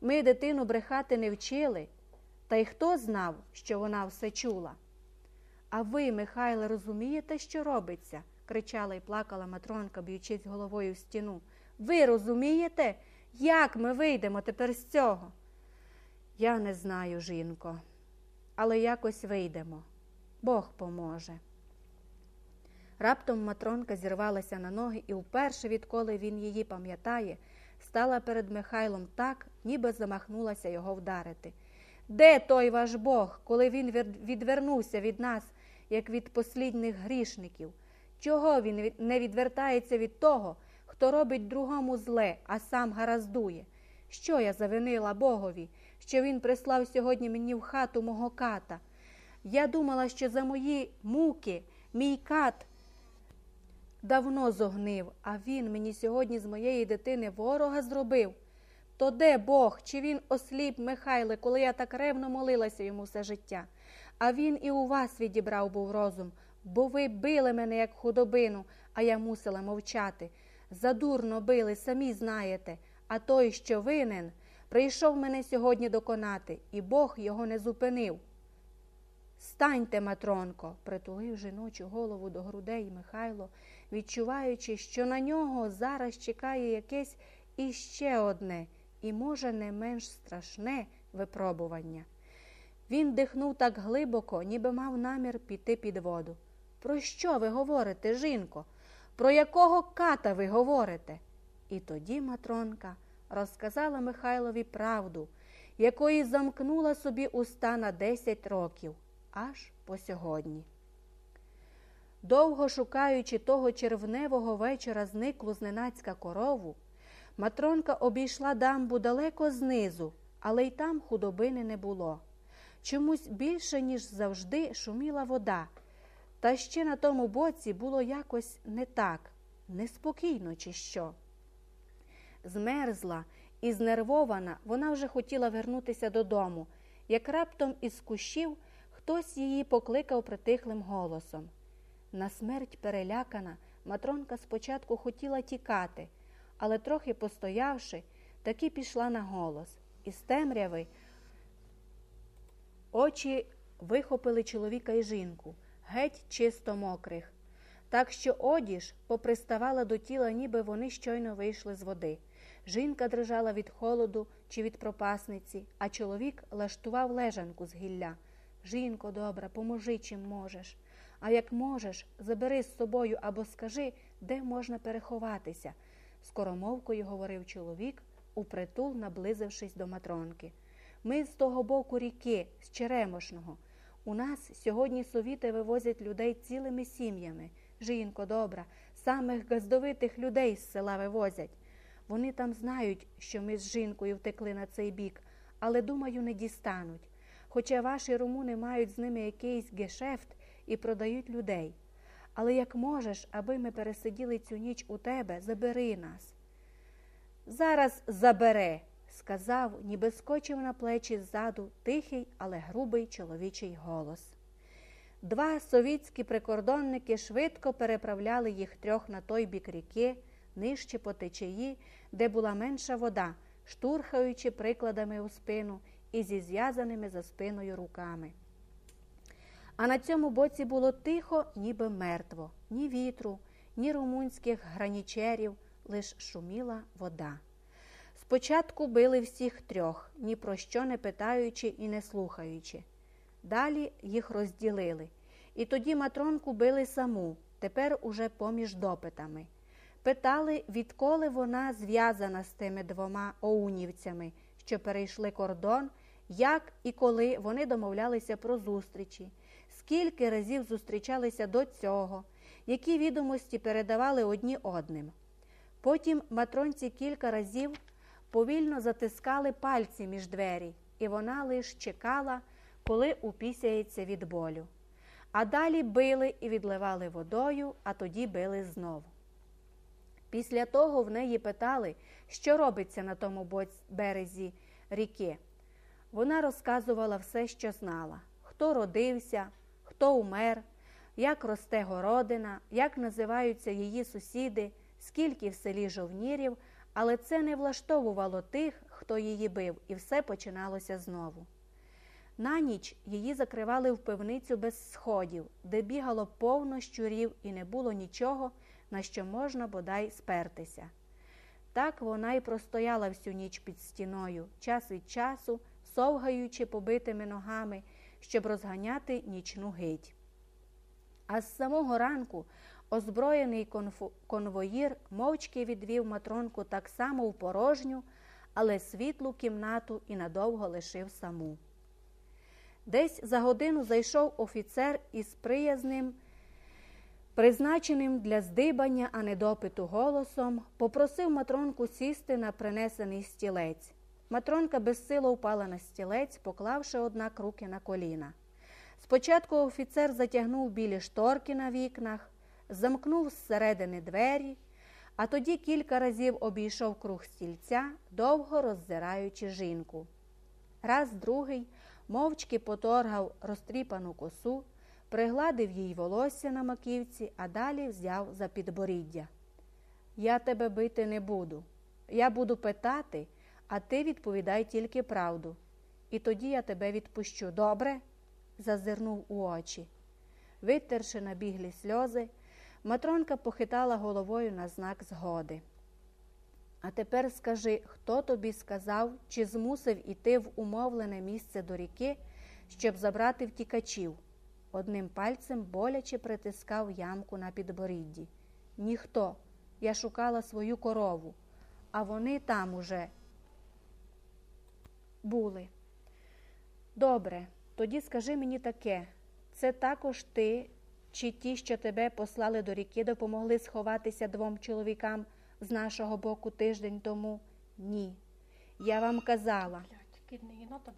Ми дитину брехати не вчили, та й хто знав, що вона все чула. А ви, Михайле, розумієте, що робиться? кричала і плакала Матронка, б'ючись головою в стіну. Ви розумієте, як ми вийдемо тепер з цього? Я не знаю, жінко, але якось вийдемо. Бог поможе. Раптом Матронка зірвалася на ноги і вперше, відколи він її пам'ятає, стала перед Михайлом так, ніби замахнулася його вдарити. Де той ваш Бог, коли він відвернувся від нас, як від послідних грішників? Чого він не відвертається від того, хто робить другому зле, а сам гараздує? Що я завинила Богові, що він прислав сьогодні мені в хату мого ката? Я думала, що за мої муки мій кат давно зогнив, а він мені сьогодні з моєї дитини ворога зробив. То де Бог, чи він осліп, Михайле, коли я так ревно молилася йому все життя? А він і у вас відібрав був розум, бо ви били мене, як худобину, а я мусила мовчати. Задурно били, самі знаєте, а той, що винен, прийшов мене сьогодні доконати, і Бог його не зупинив. Станьте, Матронко, притулив жіночу голову до грудей Михайло, відчуваючи, що на нього зараз чекає якесь іще одне і, може, не менш страшне випробування. Він дихнув так глибоко, ніби мав намір піти під воду. Про що ви говорите, жінко? Про якого ката ви говорите? І тоді Матронка розказала Михайлові правду, якої замкнула собі уста на десять років, аж по сьогодні. Довго шукаючи того червневого вечора зниклу зненацька корову, Матронка обійшла дамбу далеко знизу, але й там худобини не було. Чомусь більше, ніж завжди, шуміла вода, та ще на тому боці було якось не так, неспокійно, чи що. Змерзла і знервована, вона вже хотіла вернутися додому, як раптом із кущів хтось її покликав притихлим голосом. На смерть перелякана, Матронка спочатку хотіла тікати, але, трохи постоявши, таки пішла на голос. Із темряви очі вихопили чоловіка і жінку, геть чисто мокрих, так що одіж поприставала до тіла, ніби вони щойно вийшли з води. Жінка дрижала від холоду чи від пропасниці, а чоловік лаштував лежанку з гілля. Жінко, добра, поможи, чим можеш. А як можеш, забери з собою або скажи, де можна переховатися, скоромовкою говорив чоловік, упритул наблизившись до матронки. Ми з того боку ріки, з Черемошного. У нас сьогодні совіти вивозять людей цілими сім'ями. Жінко, добра, самих газдовитих людей з села вивозять. Вони там знають, що ми з жінкою втекли на цей бік, але, думаю, не дістануть. Хоча ваші румуни мають з ними якийсь гешефт і продають людей. Але як можеш, аби ми пересиділи цю ніч у тебе, забери нас. Зараз забере, сказав, ніби скочив на плечі ззаду тихий, але грубий чоловічий голос. Два совітські прикордонники швидко переправляли їх трьох на той бік ріки, нижче по течії, де була менша вода, штурхаючи прикладами у спину і зі зв'язаними за спиною руками. А на цьому боці було тихо, ніби мертво, ні вітру, ні румунських гранічерів, лиш шуміла вода. Спочатку били всіх трьох, ні про що не питаючи і не слухаючи. Далі їх розділили. І тоді матронку били саму, тепер уже поміж допитами. Питали, відколи вона зв'язана з тими двома оунівцями, що перейшли кордон, як і коли вони домовлялися про зустрічі, скільки разів зустрічалися до цього, які відомості передавали одні одним. Потім матронці кілька разів повільно затискали пальці між двері, і вона лише чекала, коли упісяється від болю. А далі били і відливали водою, а тоді били знову. Після того в неї питали, що робиться на тому березі ріки. Вона розказувала все, що знала, хто родився, хто умер, як росте городина, як називаються її сусіди, скільки в селі жовнірів, але це не влаштовувало тих, хто її бив, і все починалося знову. На ніч її закривали в пивницю без сходів, де бігало повно щурів і не було нічого, на що можна бодай спертися. Так вона й простояла всю ніч під стіною, час від часу, совгаючи побитими ногами, щоб розганяти нічну гить. А з самого ранку озброєний конвоїр мовчки відвів матронку так само в порожню, але світлу кімнату і надовго лишив саму. Десь за годину зайшов офіцер із приязним, призначеним для здибання, а не допиту голосом, попросив матронку сісти на принесений стілець. Матронка безсило впала на стілець, поклавши однак руки на коліна. Спочатку офіцер затягнув білі шторки на вікнах, замкнув зсередини двері, а тоді кілька разів обійшов круг стільця, довго роззираючи жінку. Раз другий мовчки поторгав розтріпану косу, пригладив їй волосся на маківці, а далі взяв за підборіддя. Я тебе бити не буду. Я буду питати, а ти відповідай тільки правду. І тоді я тебе відпущу. Добре? зазирнув у очі. Витерши набіглі сльози, Матронка похитала головою на знак згоди. А тепер скажи, хто тобі сказав, чи змусив іти в умовлене місце до ріки, щоб забрати втікачів? Одним пальцем боляче притискав ямку на підборідді. Ніхто. Я шукала свою корову, а вони там уже були. Добре, тоді скажи мені таке: це також ти чи ті, що тебе послали до ріки, допомогли сховатися двом чоловікам з нашого боку тиждень тому? Ні. Я вам казала. Єнота.